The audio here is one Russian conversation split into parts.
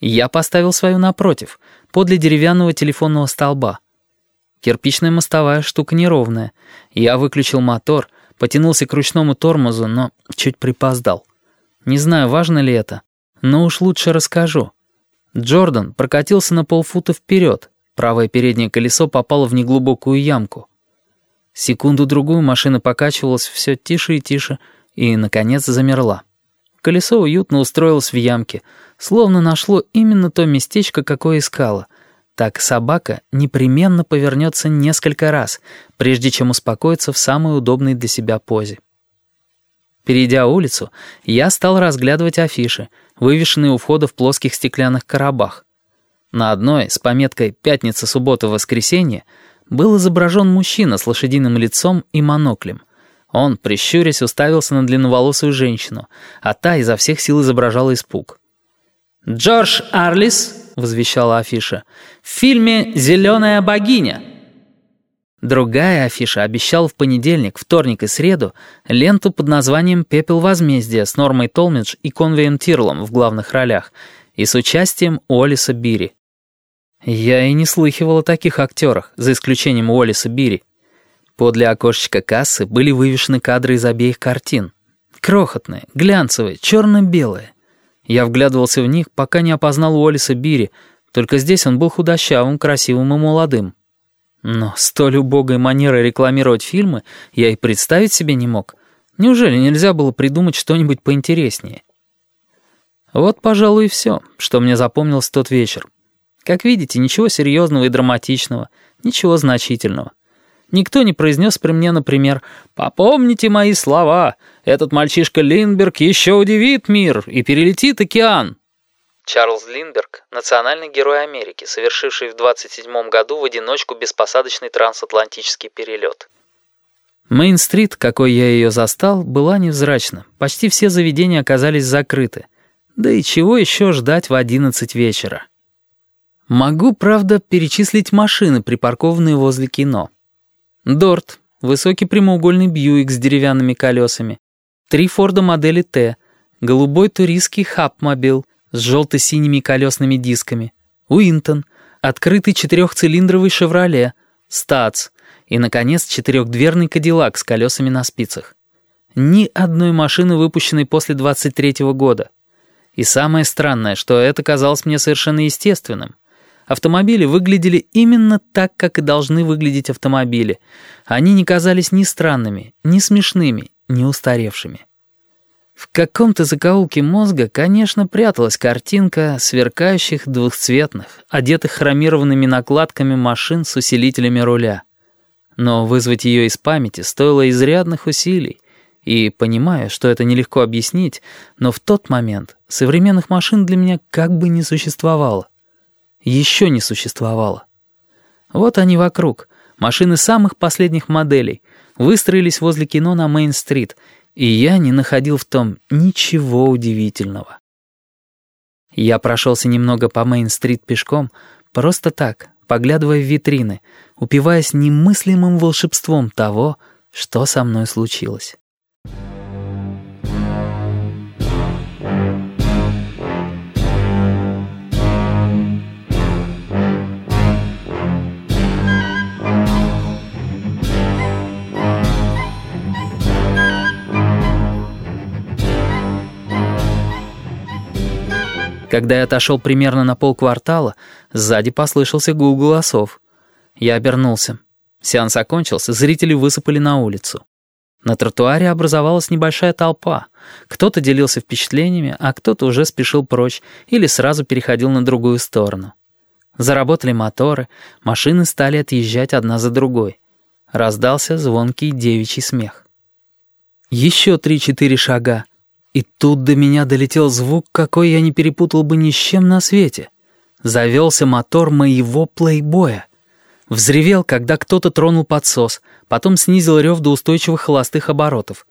Я поставил свою напротив, подле деревянного телефонного столба. Кирпичная мостовая штука неровная. Я выключил мотор, потянулся к ручному тормозу, но чуть припоздал. Не знаю, важно ли это, но уж лучше расскажу. Джордан прокатился на полфута вперед, правое переднее колесо попало в неглубокую ямку. Секунду-другую машина покачивалась все тише и тише и, наконец, замерла. Колесо уютно устроилось в ямке, словно нашло именно то местечко, какое искало. Так собака непременно повернется несколько раз, прежде чем успокоиться в самой удобной для себя позе. Перейдя улицу, я стал разглядывать афиши, вывешенные у входа в плоских стеклянных коробах. На одной с пометкой «Пятница, суббота, воскресенье» был изображен мужчина с лошадиным лицом и моноклем. Он, прищурясь, уставился на длинноволосую женщину, а та изо всех сил изображала испуг. «Джордж Арлис», — возвещала афиша, — «в фильме «Зеленая богиня». Другая афиша обещала в понедельник, вторник и среду ленту под названием «Пепел возмездия» с Нормой Толмидж и Конвеем Тирлом в главных ролях и с участием Уоллиса Бири. Я и не слыхивал о таких актерах, за исключением Уоллиса Бири. Подле окошечка кассы были вывешены кадры из обеих картин. Крохотные, глянцевые, черно-белые. Я вглядывался в них, пока не опознал Уоллиса Бири, только здесь он был худощавым, красивым и молодым. Но столь убогой манерой рекламировать фильмы я и представить себе не мог. Неужели нельзя было придумать что-нибудь поинтереснее? Вот, пожалуй, и все, что мне запомнилось тот вечер. Как видите, ничего серьезного и драматичного, ничего значительного. Никто не произнес при мне, например, «Попомните мои слова, этот мальчишка Линдберг еще удивит мир и перелетит океан». Чарльз Линдберг — национальный герой Америки, совершивший в 27 году в одиночку беспосадочный трансатлантический перелет. Мейн-стрит, какой я ее застал, была невзрачна. Почти все заведения оказались закрыты. Да и чего еще ждать в 11 вечера? Могу, правда, перечислить машины, припаркованные возле кино. Дорт, высокий прямоугольный Бьюик с деревянными колесами, три Форда модели Т, голубой туристский Хапмобил с желто-синими колесными дисками, Уинтон, открытый четырехцилиндровый «Шевроле», Стац и, наконец, четырехдверный «Кадиллак» с колесами на спицах. Ни одной машины, выпущенной после 23 -го года. И самое странное, что это казалось мне совершенно естественным — Автомобили выглядели именно так, как и должны выглядеть автомобили. Они не казались ни странными, ни смешными, ни устаревшими. В каком-то закоулке мозга, конечно, пряталась картинка сверкающих двухцветных, одетых хромированными накладками машин с усилителями руля. Но вызвать ее из памяти стоило изрядных усилий, и, понимая, что это нелегко объяснить, но в тот момент современных машин для меня как бы не существовало еще не существовало. Вот они вокруг, машины самых последних моделей, выстроились возле кино на Мейн-стрит, и я не находил в том ничего удивительного. Я прошелся немного по Мейн-стрит пешком, просто так, поглядывая в витрины, упиваясь немыслимым волшебством того, что со мной случилось. Когда я отошел примерно на полквартала, сзади послышался гул голосов. Я обернулся. Сеанс окончился, зрители высыпали на улицу. На тротуаре образовалась небольшая толпа. Кто-то делился впечатлениями, а кто-то уже спешил прочь или сразу переходил на другую сторону. Заработали моторы, машины стали отъезжать одна за другой. Раздался звонкий девичий смех. Еще три-четыре шага — и тут до меня долетел звук, какой я не перепутал бы ни с чем на свете. Завелся мотор моего плейбоя. Взревел, когда кто-то тронул подсос, потом снизил рев до устойчивых холостых оборотов.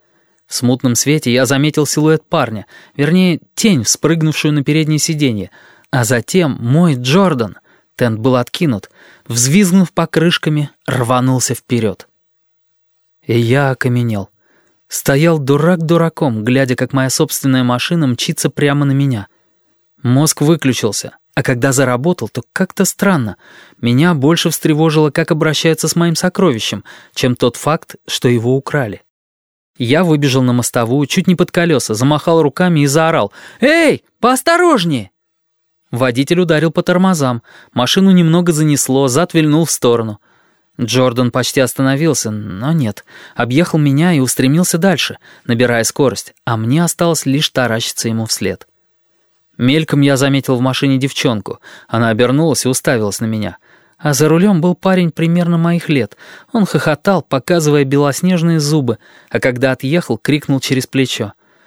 В смутном свете я заметил силуэт парня, вернее, тень, спрыгнувшую на переднее сиденье, а затем мой Джордан, тент был откинут, взвизгнув покрышками, рванулся вперед. И я окаменел. Стоял дурак дураком, глядя, как моя собственная машина мчится прямо на меня. Мозг выключился, а когда заработал, то как-то странно. Меня больше встревожило, как обращаются с моим сокровищем, чем тот факт, что его украли. Я выбежал на мостовую, чуть не под колеса, замахал руками и заорал «Эй, поосторожнее!» Водитель ударил по тормозам, машину немного занесло, зад вильнул в сторону. Джордан почти остановился, но нет, объехал меня и устремился дальше, набирая скорость, а мне осталось лишь таращиться ему вслед. Мельком я заметил в машине девчонку. Она обернулась и уставилась на меня. А за рулем был парень примерно моих лет. Он хохотал, показывая белоснежные зубы, а когда отъехал, крикнул через плечо.